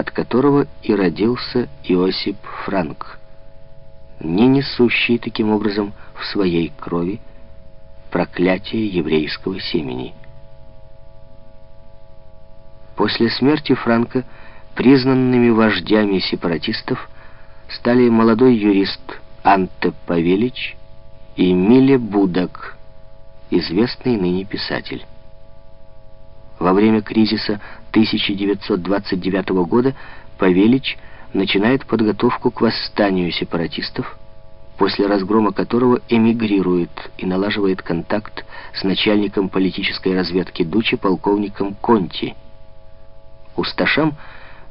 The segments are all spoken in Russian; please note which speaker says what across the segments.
Speaker 1: от которого и родился Иосип Франк, не несущий таким образом в своей крови проклятие еврейского семени. После смерти Франка признанными вождями сепаратистов стали молодой юрист Анте Павелич и Миле Будак, известный ныне писатель. Во время кризиса 1929 года Павелич начинает подготовку к восстанию сепаратистов, после разгрома которого эмигрирует и налаживает контакт с начальником политической разведки Дучи полковником Конти. Усташам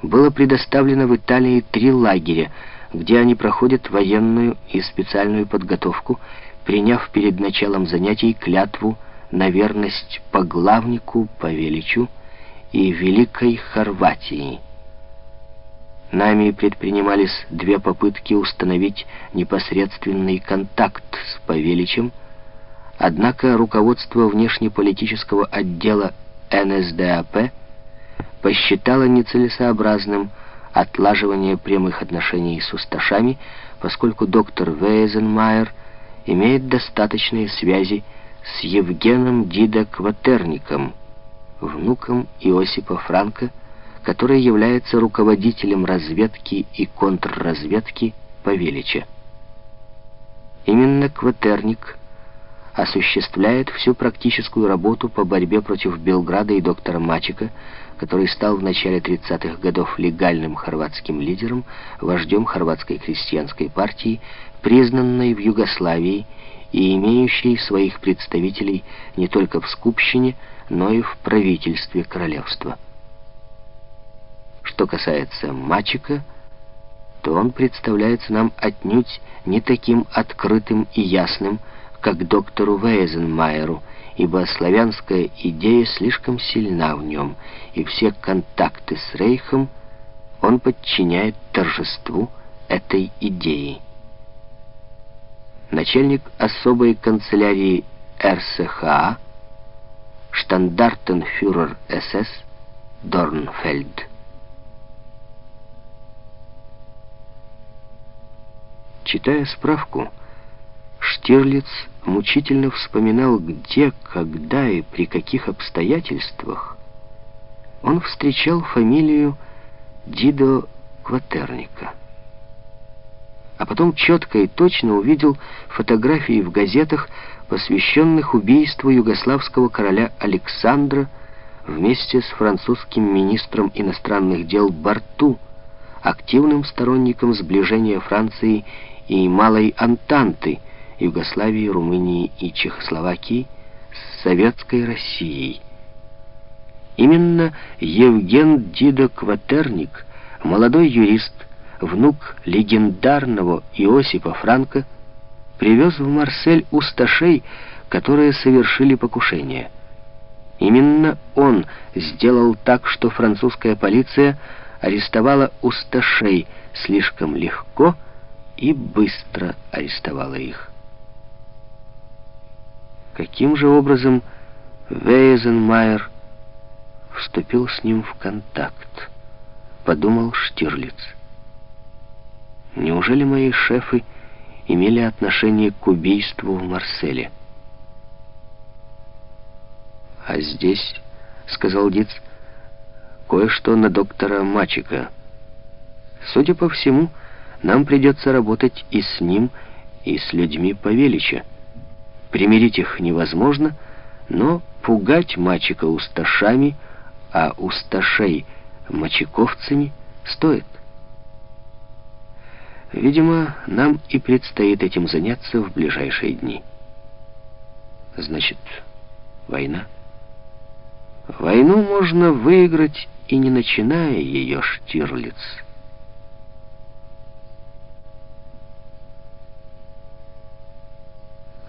Speaker 1: было предоставлено в Италии три лагеря, где они проходят военную и специальную подготовку, приняв перед началом занятий клятву на верность поглавнику Павеличу и Великой Хорватии. Нами предпринимались две попытки установить непосредственный контакт с Павеличем, однако руководство внешнеполитического отдела НСДАП посчитало нецелесообразным отлаживание прямых отношений с усташами, поскольку доктор Вейзенмайер имеет достаточные связи с Евгеном Дида Кватерником, внуком Иосипа Франка, который является руководителем разведки и контрразведки Павелича. Именно Кватерник осуществляет всю практическую работу по борьбе против Белграда и доктора Мачика, который стал в начале 30-х годов легальным хорватским лидером, вождем хорватской крестьянской партии, признанной в Югославии и имеющей своих представителей не только в Скупщине, но и в правительстве королевства. Что касается Мачика, то он представляется нам отнюдь не таким открытым и ясным, как доктору Вейзенмайеру, ибо славянская идея слишком сильна в нем, и все контакты с Рейхом он подчиняет торжеству этой идеи. Начальник особой канцелярии РСХА, штандартенфюрер СС Дорнфельд. Читая справку, Штирлиц мучительно вспоминал, где, когда и при каких обстоятельствах он встречал фамилию Дидо Кватерника. А потом четко и точно увидел фотографии в газетах, посвященных убийству югославского короля Александра вместе с французским министром иностранных дел Барту, активным сторонником сближения Франции и Малой Антанты, Югославии, Румынии и Чехословакии с Советской Россией. Именно Евген Дидо Кватерник, молодой юрист, внук легендарного Иосипа Франка, привез в Марсель усташей, которые совершили покушение. Именно он сделал так, что французская полиция арестовала усташей слишком легко и быстро арестовала их. Каким же образом Вейзенмайер вступил с ним в контакт? Подумал Штирлиц. Неужели мои шефы имели отношение к убийству в Марселе? А здесь, сказал Диц, кое-что на доктора Мачика. Судя по всему, нам придется работать и с ним, и с людьми Павелича. Примирить их невозможно, но пугать мальчика усташами, а усташей мочековцами стоит. Видимо, нам и предстоит этим заняться в ближайшие дни. Значит, война? Войну можно выиграть и не начиная ее, Штирлиц.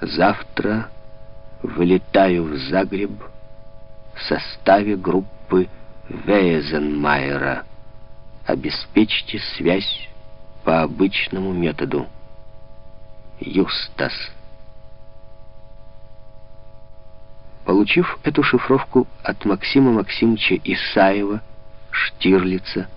Speaker 1: Завтра вылетаю в Загреб в составе группы Вейзенмайера. Обеспечьте связь по обычному методу. Юстас. Получив эту шифровку от Максима Максимовича Исаева, Штирлица,